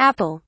Apple.